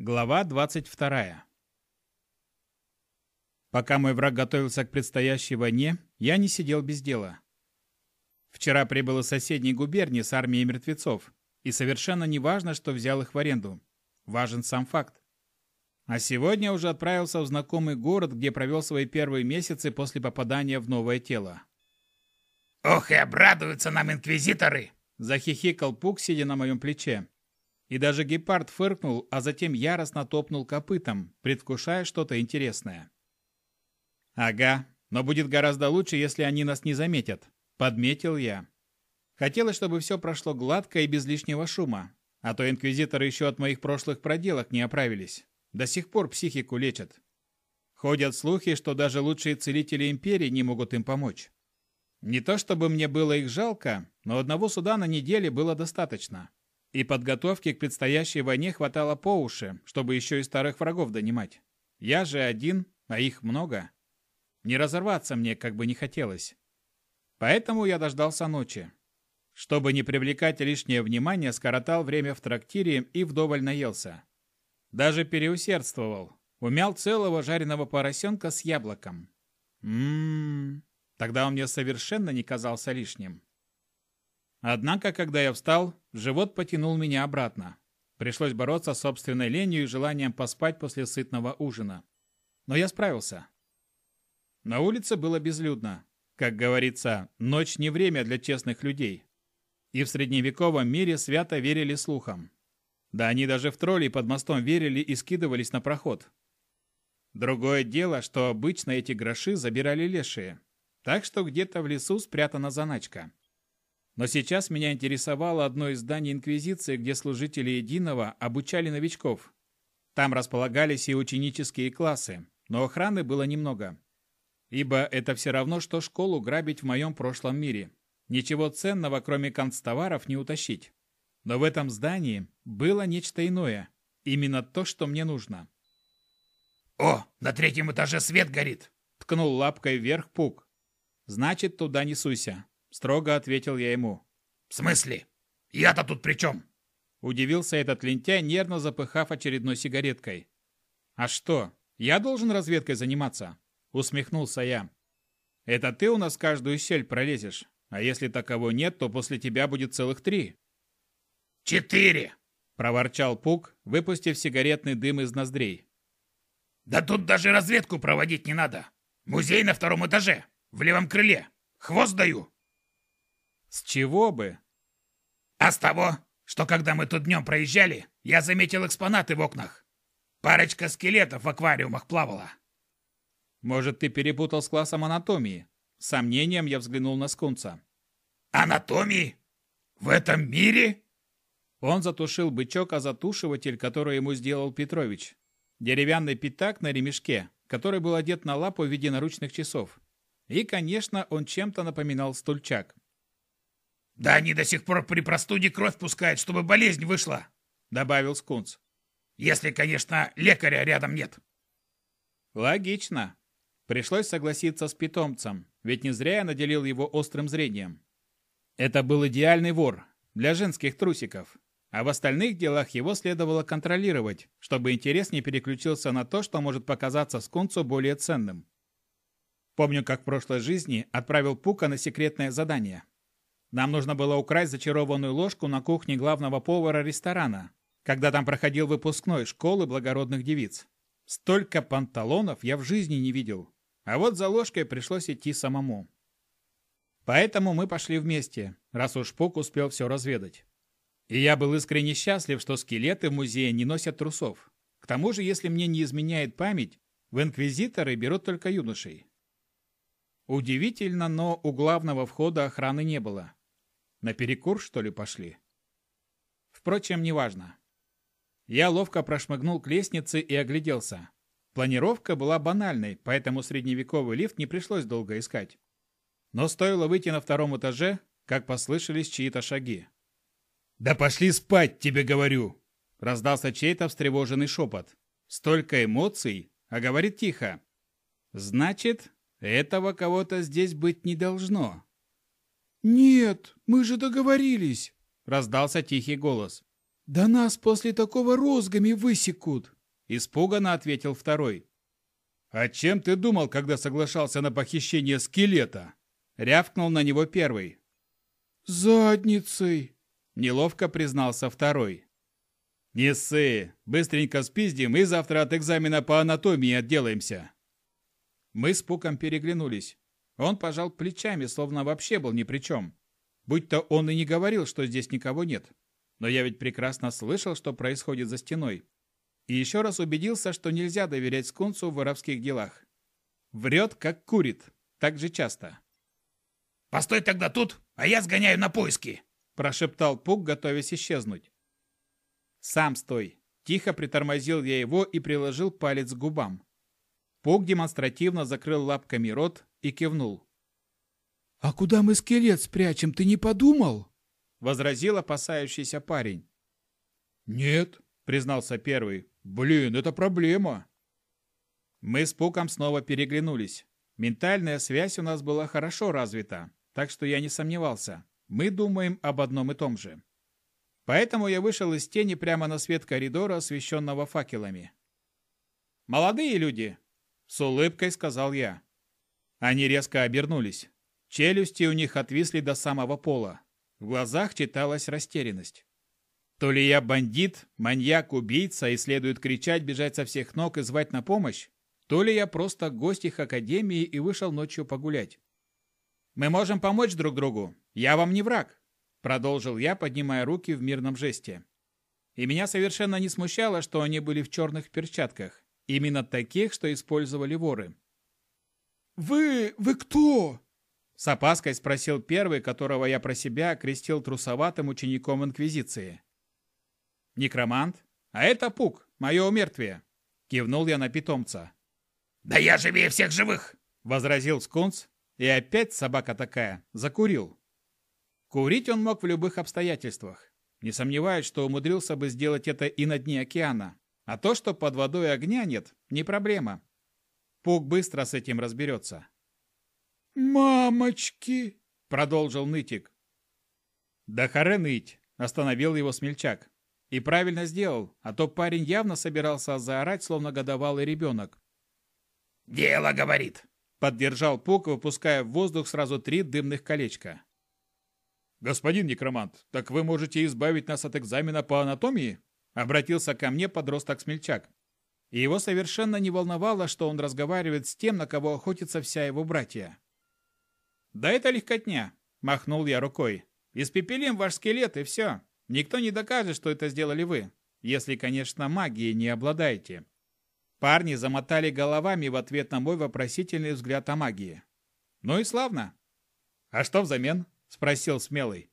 Глава 22. Пока мой враг готовился к предстоящей войне, я не сидел без дела. Вчера прибыл из соседней губернии с армией мертвецов, и совершенно не важно, что взял их в аренду. Важен сам факт. А сегодня уже отправился в знакомый город, где провел свои первые месяцы после попадания в новое тело. «Ох и обрадуются нам инквизиторы!» Захихикал Пук, сидя на моем плече. И даже гепард фыркнул, а затем яростно топнул копытом, предвкушая что-то интересное. «Ага, но будет гораздо лучше, если они нас не заметят», — подметил я. Хотелось, чтобы все прошло гладко и без лишнего шума, а то инквизиторы еще от моих прошлых проделок не оправились. До сих пор психику лечат. Ходят слухи, что даже лучшие целители империи не могут им помочь. Не то чтобы мне было их жалко, но одного суда на неделе было достаточно. И подготовки к предстоящей войне хватало по уши, чтобы еще и старых врагов донимать. Я же один, а их много. Не разорваться мне как бы не хотелось. Поэтому я дождался ночи. Чтобы не привлекать лишнее внимание, скоротал время в трактире и вдоволь наелся. Даже переусердствовал. Умял целого жареного поросенка с яблоком. Ммм, тогда он мне совершенно не казался лишним. Однако, когда я встал, живот потянул меня обратно. Пришлось бороться с собственной ленью и желанием поспать после сытного ужина. Но я справился. На улице было безлюдно. Как говорится, ночь не время для честных людей. И в средневековом мире свято верили слухам. Да они даже в троллей под мостом верили и скидывались на проход. Другое дело, что обычно эти гроши забирали лешие. Так что где-то в лесу спрятана заначка. Но сейчас меня интересовало одно из зданий Инквизиции, где служители Единого обучали новичков. Там располагались и ученические классы, но охраны было немного. Ибо это все равно, что школу грабить в моем прошлом мире. Ничего ценного, кроме концтоваров, не утащить. Но в этом здании было нечто иное. Именно то, что мне нужно. «О, на третьем этаже свет горит!» Ткнул лапкой вверх Пук. «Значит, туда не суйся. Строго ответил я ему. «В смысле? Я-то тут при чем?» Удивился этот лентяй, нервно запыхав очередной сигареткой. «А что, я должен разведкой заниматься?» Усмехнулся я. «Это ты у нас каждую щель пролезешь, а если таково нет, то после тебя будет целых три». «Четыре!» – проворчал Пук, выпустив сигаретный дым из ноздрей. «Да тут даже разведку проводить не надо. Музей на втором этаже, в левом крыле. Хвост даю!» С чего бы? А с того, что когда мы тут днем проезжали, я заметил экспонаты в окнах. Парочка скелетов в аквариумах плавала. Может, ты перепутал с классом анатомии? С сомнением я взглянул на скунца. Анатомии? В этом мире? Он затушил бычок, а затушиватель, который ему сделал Петрович. Деревянный пятак на ремешке, который был одет на лапу в виде наручных часов. И, конечно, он чем-то напоминал стульчак. Да они до сих пор при простуде кровь пускают, чтобы болезнь вышла, добавил Скунс. Если, конечно, лекаря рядом нет. Логично. Пришлось согласиться с питомцем, ведь не зря я наделил его острым зрением. Это был идеальный вор для женских трусиков, а в остальных делах его следовало контролировать, чтобы интерес не переключился на то, что может показаться скунцу более ценным. Помню, как в прошлой жизни отправил Пука на секретное задание. Нам нужно было украсть зачарованную ложку на кухне главного повара ресторана, когда там проходил выпускной школы благородных девиц. Столько панталонов я в жизни не видел. А вот за ложкой пришлось идти самому. Поэтому мы пошли вместе, раз уж Пук успел все разведать. И я был искренне счастлив, что скелеты в музее не носят трусов. К тому же, если мне не изменяет память, в инквизиторы берут только юношей. Удивительно, но у главного входа охраны не было. На перекур, что ли, пошли? Впрочем, неважно. Я ловко прошмыгнул к лестнице и огляделся. Планировка была банальной, поэтому средневековый лифт не пришлось долго искать. Но стоило выйти на втором этаже, как послышались чьи-то шаги. «Да пошли спать, тебе говорю!» Раздался чей-то встревоженный шепот. Столько эмоций, а говорит тихо. «Значит, этого кого-то здесь быть не должно». «Нет, мы же договорились!» — раздался тихий голос. «Да нас после такого розгами высекут!» – испуганно ответил второй. «А чем ты думал, когда соглашался на похищение скелета?» – рявкнул на него первый. «Задницей!» – неловко признался второй. «Не ссы! Быстренько спиздим и завтра от экзамена по анатомии отделаемся!» Мы с Пуком переглянулись. Он пожал плечами, словно вообще был ни при чем. Будь-то он и не говорил, что здесь никого нет но я ведь прекрасно слышал, что происходит за стеной. И еще раз убедился, что нельзя доверять скунсу в воровских делах. Врет, как курит. Так же часто. «Постой тогда тут, а я сгоняю на поиски!» Прошептал Пук, готовясь исчезнуть. «Сам стой!» Тихо притормозил я его и приложил палец к губам. Пук демонстративно закрыл лапками рот и кивнул. «А куда мы скелет спрячем, ты не подумал?» — возразил опасающийся парень. «Нет», — признался первый. «Блин, это проблема». Мы с Пуком снова переглянулись. Ментальная связь у нас была хорошо развита, так что я не сомневался. Мы думаем об одном и том же. Поэтому я вышел из тени прямо на свет коридора, освещенного факелами. «Молодые люди!» — с улыбкой сказал я. Они резко обернулись. Челюсти у них отвисли до самого пола. В глазах читалась растерянность. То ли я бандит, маньяк, убийца и следует кричать, бежать со всех ног и звать на помощь, то ли я просто гость их академии и вышел ночью погулять. «Мы можем помочь друг другу. Я вам не враг», — продолжил я, поднимая руки в мирном жесте. И меня совершенно не смущало, что они были в черных перчатках, именно таких, что использовали воры. «Вы... вы кто?» С опаской спросил первый, которого я про себя окрестил трусоватым учеником Инквизиции. «Некромант? А это Пук, мое умертвие!» Кивнул я на питомца. «Да я живее всех живых!» Возразил Скунс, и опять собака такая, закурил. Курить он мог в любых обстоятельствах. Не сомневаюсь, что умудрился бы сделать это и на дне океана. А то, что под водой огня нет, не проблема. Пук быстро с этим разберется. «Мамочки!» — продолжил нытик. «Да харе ныть!» — остановил его смельчак. И правильно сделал, а то парень явно собирался заорать, словно годовалый ребенок. «Дело, — говорит!» — поддержал Пук, выпуская в воздух сразу три дымных колечка. «Господин некромант, так вы можете избавить нас от экзамена по анатомии?» — обратился ко мне подросток-смельчак. И его совершенно не волновало, что он разговаривает с тем, на кого охотится вся его братья. «Да это легкотня», – махнул я рукой. «Испепелим ваш скелет и все. Никто не докажет, что это сделали вы. Если, конечно, магией не обладаете». Парни замотали головами в ответ на мой вопросительный взгляд о магии. «Ну и славно». «А что взамен?» – спросил смелый.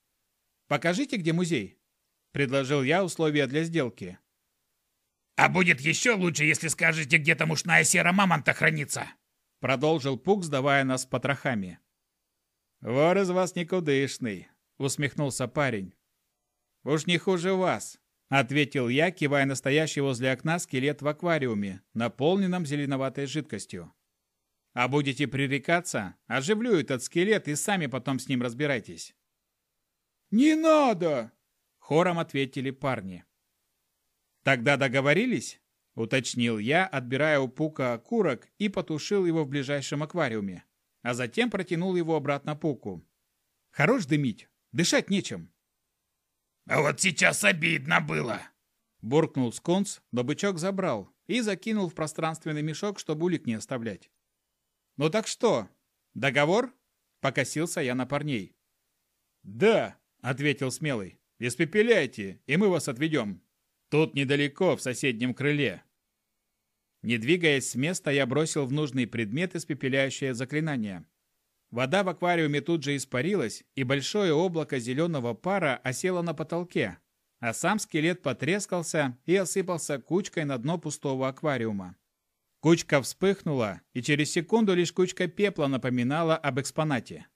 «Покажите, где музей», – предложил я условия для сделки. «А будет еще лучше, если скажете, где там ушная сера мамонта хранится», – продолжил Пук, сдавая нас потрохами. «Вор из вас никудышный», — усмехнулся парень. «Уж не хуже вас», — ответил я, кивая настоящий возле окна скелет в аквариуме, наполненном зеленоватой жидкостью. «А будете пререкаться, оживлю этот скелет и сами потом с ним разбирайтесь». «Не надо!» — хором ответили парни. «Тогда договорились?» — уточнил я, отбирая у Пука окурок и потушил его в ближайшем аквариуме а затем протянул его обратно Пуку. «Хорош дымить, дышать нечем». «А вот сейчас обидно было!» Буркнул скунс, но бычок забрал и закинул в пространственный мешок, чтобы улик не оставлять. «Ну так что, договор?» Покосился я на парней. «Да», — ответил смелый. «Испепеляйте, и мы вас отведем. Тут недалеко, в соседнем крыле. Не двигаясь с места, я бросил в нужный предмет испепеляющее заклинание. Вода в аквариуме тут же испарилась, и большое облако зеленого пара осело на потолке, а сам скелет потрескался и осыпался кучкой на дно пустого аквариума. Кучка вспыхнула, и через секунду лишь кучка пепла напоминала об экспонате.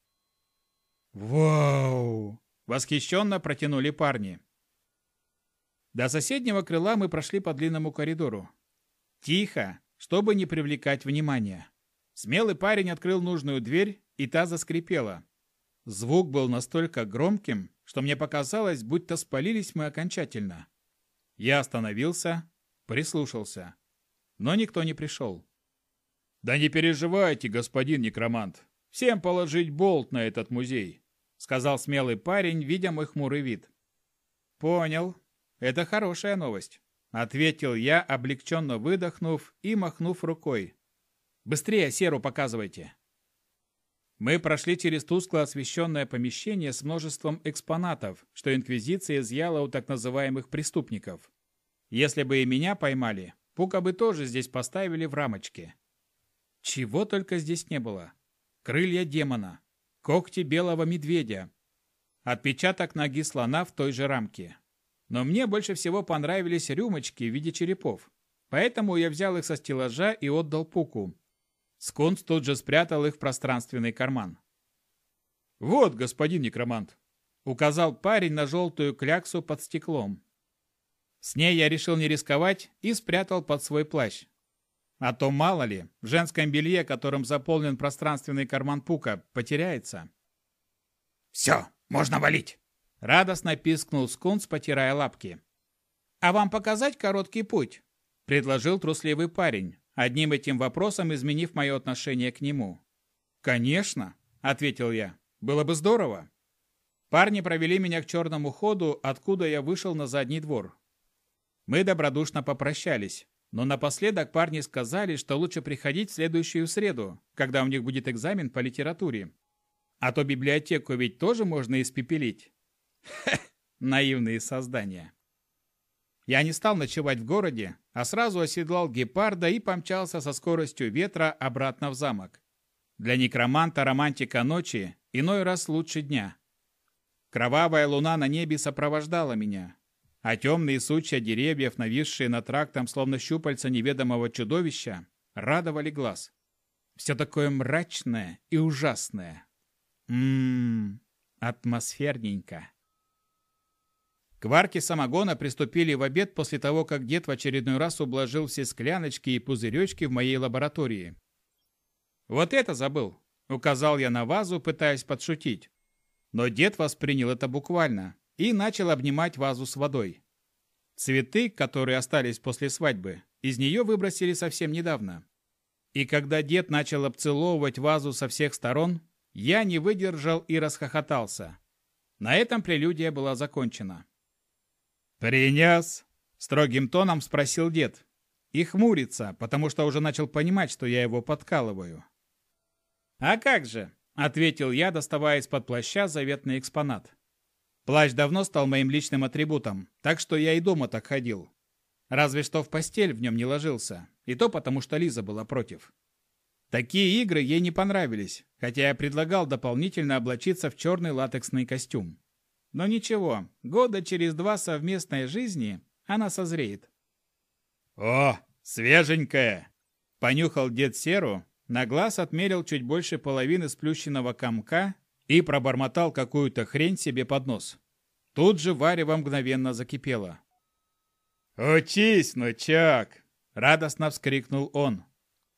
«Вау!» – восхищенно протянули парни. До соседнего крыла мы прошли по длинному коридору. Тихо, чтобы не привлекать внимания. Смелый парень открыл нужную дверь, и та заскрипела. Звук был настолько громким, что мне показалось, будто спалились мы окончательно. Я остановился, прислушался. Но никто не пришел. «Да не переживайте, господин некромант. Всем положить болт на этот музей», — сказал смелый парень, видя мой хмурый вид. «Понял. Это хорошая новость», — ответил я, облегченно выдохнув и махнув рукой. «Быстрее серу показывайте». Мы прошли через тускло освещенное помещение с множеством экспонатов, что Инквизиция изъяла у так называемых преступников. Если бы и меня поймали, Пука бы тоже здесь поставили в рамочке. Чего только здесь не было. Крылья демона, когти белого медведя, отпечаток ноги слона в той же рамке. Но мне больше всего понравились рюмочки в виде черепов. Поэтому я взял их со стеллажа и отдал Пуку, Скунс тут же спрятал их в пространственный карман. «Вот, господин некромант!» — указал парень на желтую кляксу под стеклом. С ней я решил не рисковать и спрятал под свой плащ. А то, мало ли, в женском белье, которым заполнен пространственный карман Пука, потеряется. «Все, можно валить!» — радостно пискнул Скунс, потирая лапки. «А вам показать короткий путь?» — предложил трусливый парень, одним этим вопросом изменив мое отношение к нему. «Конечно», — ответил я, — «было бы здорово». Парни провели меня к черному ходу, откуда я вышел на задний двор. Мы добродушно попрощались, но напоследок парни сказали, что лучше приходить в следующую среду, когда у них будет экзамен по литературе. А то библиотеку ведь тоже можно испепелить. Наивные создания. Я не стал ночевать в городе, а сразу оседлал гепарда и помчался со скоростью ветра обратно в замок. Для некроманта романтика ночи иной раз лучше дня. Кровавая луна на небе сопровождала меня, а темные сучья деревьев, нависшие над трактом, словно щупальца неведомого чудовища, радовали глаз. Все такое мрачное и ужасное. Ммм, атмосферненько. К варке самогона приступили в обед после того, как дед в очередной раз ублажил все скляночки и пузыречки в моей лаборатории. «Вот это забыл!» — указал я на вазу, пытаясь подшутить. Но дед воспринял это буквально и начал обнимать вазу с водой. Цветы, которые остались после свадьбы, из нее выбросили совсем недавно. И когда дед начал обцеловывать вазу со всех сторон, я не выдержал и расхохотался. На этом прелюдия была закончена. «Принес?» – строгим тоном спросил дед. И хмурится, потому что уже начал понимать, что я его подкалываю. «А как же?» – ответил я, доставая из-под плаща заветный экспонат. Плащ давно стал моим личным атрибутом, так что я и дома так ходил. Разве что в постель в нем не ложился, и то потому, что Лиза была против. Такие игры ей не понравились, хотя я предлагал дополнительно облачиться в черный латексный костюм. Но ничего, года через два совместной жизни она созреет. «О, свеженькая!» Понюхал дед Серу, на глаз отмерил чуть больше половины сплющенного комка и пробормотал какую-то хрень себе под нос. Тут же варево мгновенно закипело. «Учись, внучок!» — радостно вскрикнул он.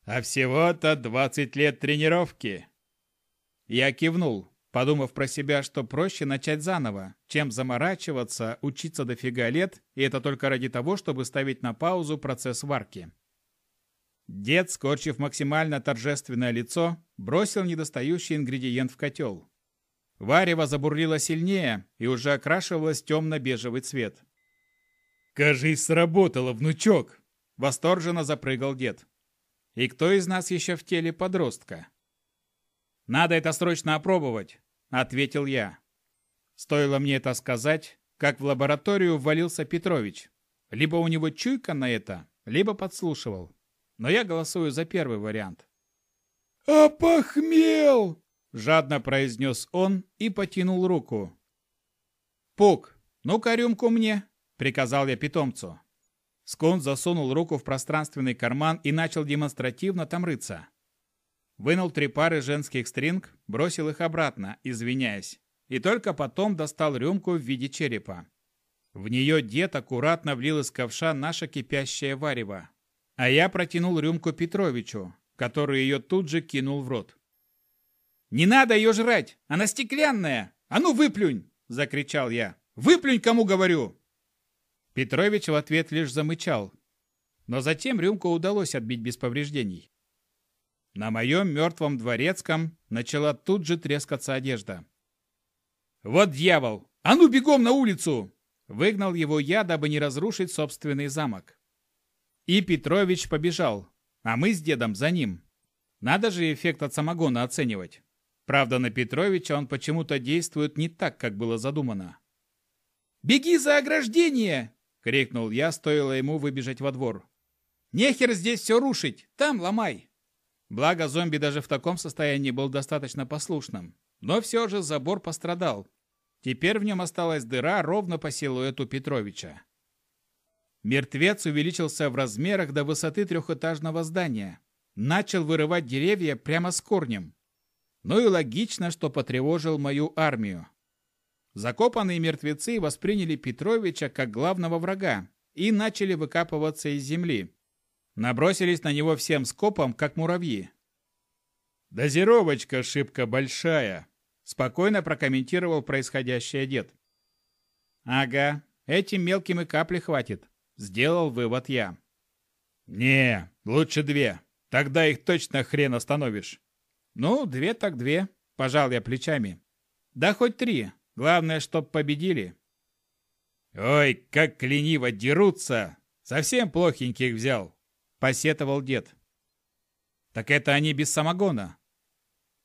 «А всего-то двадцать лет тренировки!» Я кивнул, подумав про себя, что проще начать заново, чем заморачиваться, учиться дофига лет, и это только ради того, чтобы ставить на паузу процесс варки. Дед, скорчив максимально торжественное лицо, бросил недостающий ингредиент в котел. Варево забурлило сильнее и уже окрашивалось темно-бежевый цвет. «Кажись, сработало, внучок!» — восторженно запрыгал дед. «И кто из нас еще в теле подростка?» «Надо это срочно опробовать», — ответил я. Стоило мне это сказать, как в лабораторию ввалился Петрович. Либо у него чуйка на это, либо подслушивал. Но я голосую за первый вариант. «Опохмел!» — жадно произнес он и потянул руку. «Пук, ну-ка рюмку мне!» — приказал я питомцу. Скун засунул руку в пространственный карман и начал демонстративно там рыться. Вынул три пары женских стринг, бросил их обратно, извиняясь, и только потом достал рюмку в виде черепа. В нее дед аккуратно влил из ковша наше кипящее варево. А я протянул рюмку Петровичу, который ее тут же кинул в рот. «Не надо ее жрать! Она стеклянная! А ну выплюнь!» – закричал я. «Выплюнь, кому говорю!» Петрович в ответ лишь замычал. Но затем рюмку удалось отбить без повреждений. На моем мертвом дворецком начала тут же трескаться одежда. «Вот дьявол! А ну бегом на улицу!» Выгнал его я, дабы не разрушить собственный замок. И Петрович побежал, а мы с дедом за ним. Надо же эффект от самогона оценивать. Правда, на Петровича он почему-то действует не так, как было задумано. «Беги за ограждение!» — крикнул я, стоило ему выбежать во двор. «Нехер здесь все рушить! Там ломай!» Благо, зомби даже в таком состоянии был достаточно послушным. Но все же забор пострадал. Теперь в нем осталась дыра ровно по силуэту Петровича. Мертвец увеличился в размерах до высоты трехэтажного здания. Начал вырывать деревья прямо с корнем. Ну и логично, что потревожил мою армию. Закопанные мертвецы восприняли Петровича как главного врага и начали выкапываться из земли. Набросились на него всем скопом, как муравьи. «Дозировочка шибко большая», – спокойно прокомментировал происходящее дед. «Ага, этим мелким и капли хватит», – сделал вывод я. «Не, лучше две. Тогда их точно хрен остановишь». «Ну, две так две», – пожал я плечами. «Да хоть три. Главное, чтоб победили». «Ой, как лениво дерутся! Совсем плохеньких взял!» – посетовал дед. «Так это они без самогона».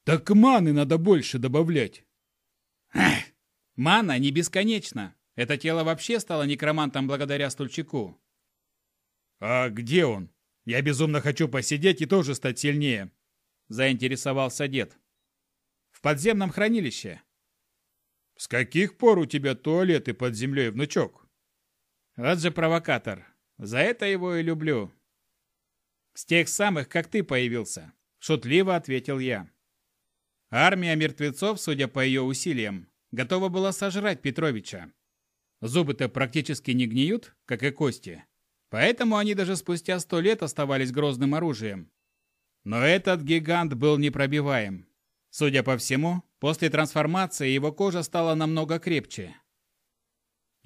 «Так маны надо больше добавлять». Эх, мана не бесконечна. Это тело вообще стало некромантом благодаря стульчику. «А где он? Я безумно хочу посидеть и тоже стать сильнее», – заинтересовался дед. «В подземном хранилище». «С каких пор у тебя туалеты под землей, внучок?» «Вот же провокатор. За это его и люблю». «С тех самых, как ты появился», – шутливо ответил я. Армия мертвецов, судя по ее усилиям, готова была сожрать Петровича. Зубы-то практически не гниют, как и кости. Поэтому они даже спустя сто лет оставались грозным оружием. Но этот гигант был непробиваем. Судя по всему, после трансформации его кожа стала намного крепче.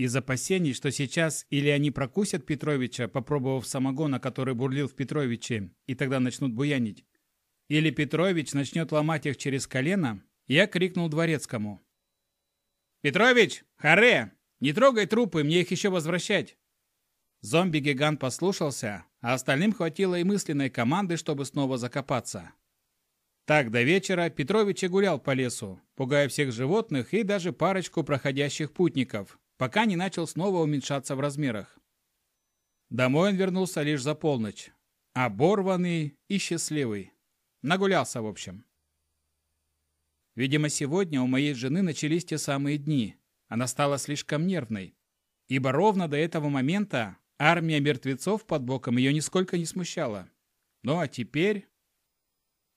Из опасений, что сейчас или они прокусят Петровича, попробовав самогона, который бурлил в Петровиче, и тогда начнут буянить, или Петрович начнет ломать их через колено, я крикнул дворецкому. «Петрович, харе! Не трогай трупы, мне их еще возвращать!» Зомби-гигант послушался, а остальным хватило и мысленной команды, чтобы снова закопаться. Так до вечера Петрович и гулял по лесу, пугая всех животных и даже парочку проходящих путников, пока не начал снова уменьшаться в размерах. Домой он вернулся лишь за полночь. Оборванный и счастливый. Нагулялся, в общем. Видимо, сегодня у моей жены начались те самые дни. Она стала слишком нервной. Ибо ровно до этого момента Армия мертвецов под боком ее нисколько не смущала. Ну а теперь...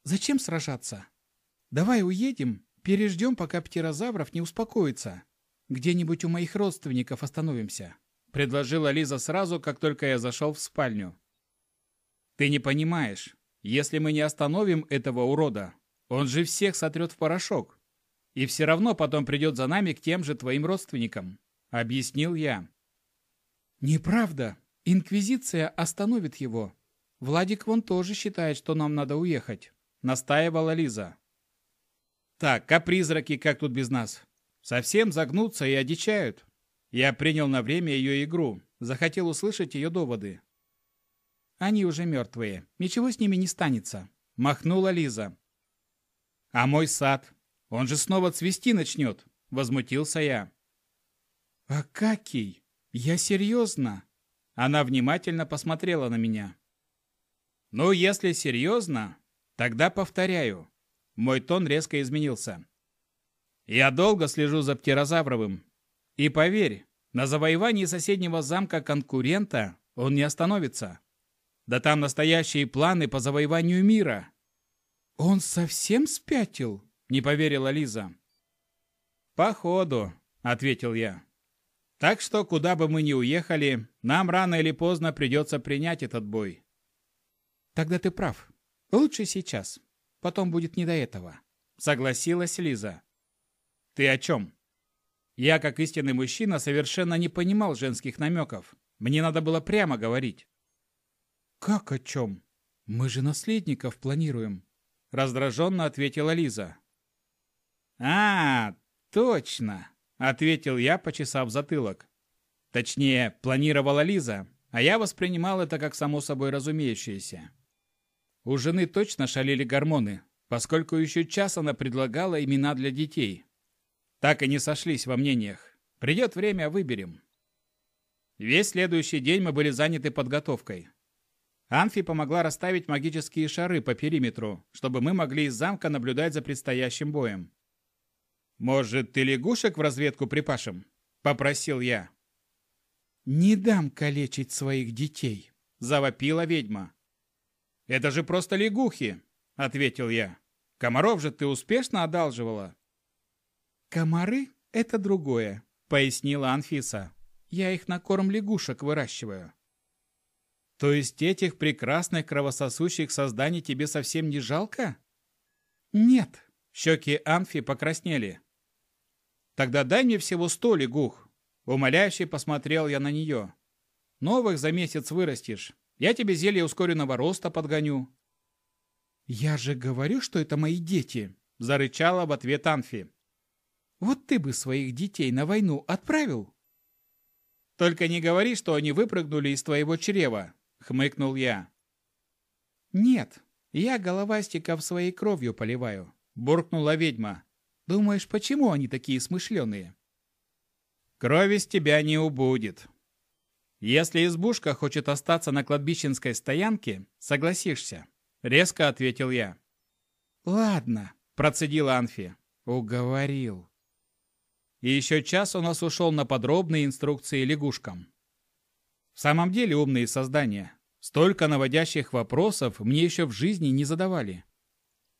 Зачем сражаться? Давай уедем, переждем, пока птерозавров не успокоится. Где-нибудь у моих родственников остановимся. Предложила Лиза сразу, как только я зашел в спальню. Ты не понимаешь. Если мы не остановим этого урода, он же всех сотрет в порошок. И все равно потом придет за нами к тем же твоим родственникам. Объяснил я. «Неправда. Инквизиция остановит его. Владик вон тоже считает, что нам надо уехать», — настаивала Лиза. «Так, а призраки как тут без нас? Совсем загнутся и одичают». Я принял на время ее игру, захотел услышать ее доводы. «Они уже мертвые. Ничего с ними не станется», — махнула Лиза. «А мой сад? Он же снова цвести начнет», — возмутился я. «Акакий, «Я серьезно!» Она внимательно посмотрела на меня. «Ну, если серьезно, тогда повторяю». Мой тон резко изменился. «Я долго слежу за Птерозавровым. И поверь, на завоевании соседнего замка конкурента он не остановится. Да там настоящие планы по завоеванию мира». «Он совсем спятил?» – не поверила Лиза. «Походу», – ответил я. Так что, куда бы мы ни уехали, нам рано или поздно придется принять этот бой. Тогда ты прав. Лучше сейчас. Потом будет не до этого. Согласилась Лиза. Ты о чем? Я, как истинный мужчина, совершенно не понимал женских намеков. Мне надо было прямо говорить. «Как о чем? Мы же наследников планируем», — раздраженно ответила Лиза. «А, точно», — ответил я, почесав затылок. Точнее, планировала Лиза, а я воспринимал это как само собой разумеющееся. У жены точно шалили гормоны, поскольку еще час она предлагала имена для детей. Так и не сошлись во мнениях. Придет время, выберем. Весь следующий день мы были заняты подготовкой. Анфи помогла расставить магические шары по периметру, чтобы мы могли из замка наблюдать за предстоящим боем. «Может, ты лягушек в разведку припашем?» – попросил я. «Не дам калечить своих детей», – завопила ведьма. «Это же просто лягухи», – ответил я. «Комаров же ты успешно одалживала». «Комары – это другое», – пояснила Анфиса. «Я их на корм лягушек выращиваю». «То есть этих прекрасных кровососущих созданий тебе совсем не жалко?» «Нет», – щеки Анфи покраснели. «Тогда дай мне всего сто лягух». Умоляюще посмотрел я на нее. «Новых за месяц вырастешь. Я тебе зелье ускоренного роста подгоню». «Я же говорю, что это мои дети», – зарычала в ответ Анфи. «Вот ты бы своих детей на войну отправил?» «Только не говори, что они выпрыгнули из твоего чрева», – хмыкнул я. «Нет, я головастиков своей кровью поливаю», – буркнула ведьма. «Думаешь, почему они такие смышленые?» «Крови с тебя не убудет», «Если избушка хочет остаться на кладбищенской стоянке, согласишься», — резко ответил я. «Ладно», — процедила Анфи. «Уговорил». И еще час у нас ушел на подробные инструкции лягушкам. В самом деле умные создания. Столько наводящих вопросов мне еще в жизни не задавали.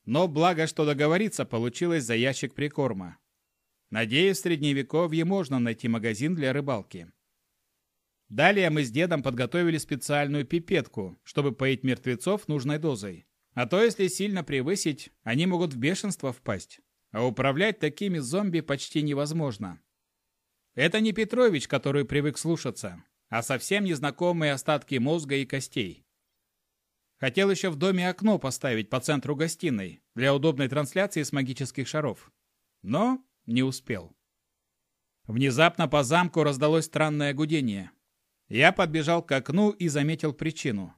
Но благо, что договориться получилось за ящик прикорма. Надеюсь, в Средневековье можно найти магазин для рыбалки. Далее мы с дедом подготовили специальную пипетку, чтобы поить мертвецов нужной дозой. А то, если сильно превысить, они могут в бешенство впасть. А управлять такими зомби почти невозможно. Это не Петрович, который привык слушаться, а совсем незнакомые остатки мозга и костей. Хотел еще в доме окно поставить по центру гостиной для удобной трансляции с магических шаров. Но не успел. Внезапно по замку раздалось странное гудение. Я подбежал к окну и заметил причину.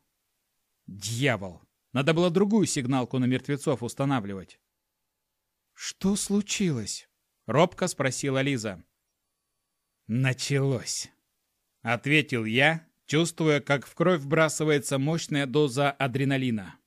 Дьявол! Надо было другую сигналку на мертвецов устанавливать. «Что случилось?» — робко спросила Лиза. «Началось!» — ответил я, чувствуя, как в кровь вбрасывается мощная доза адреналина.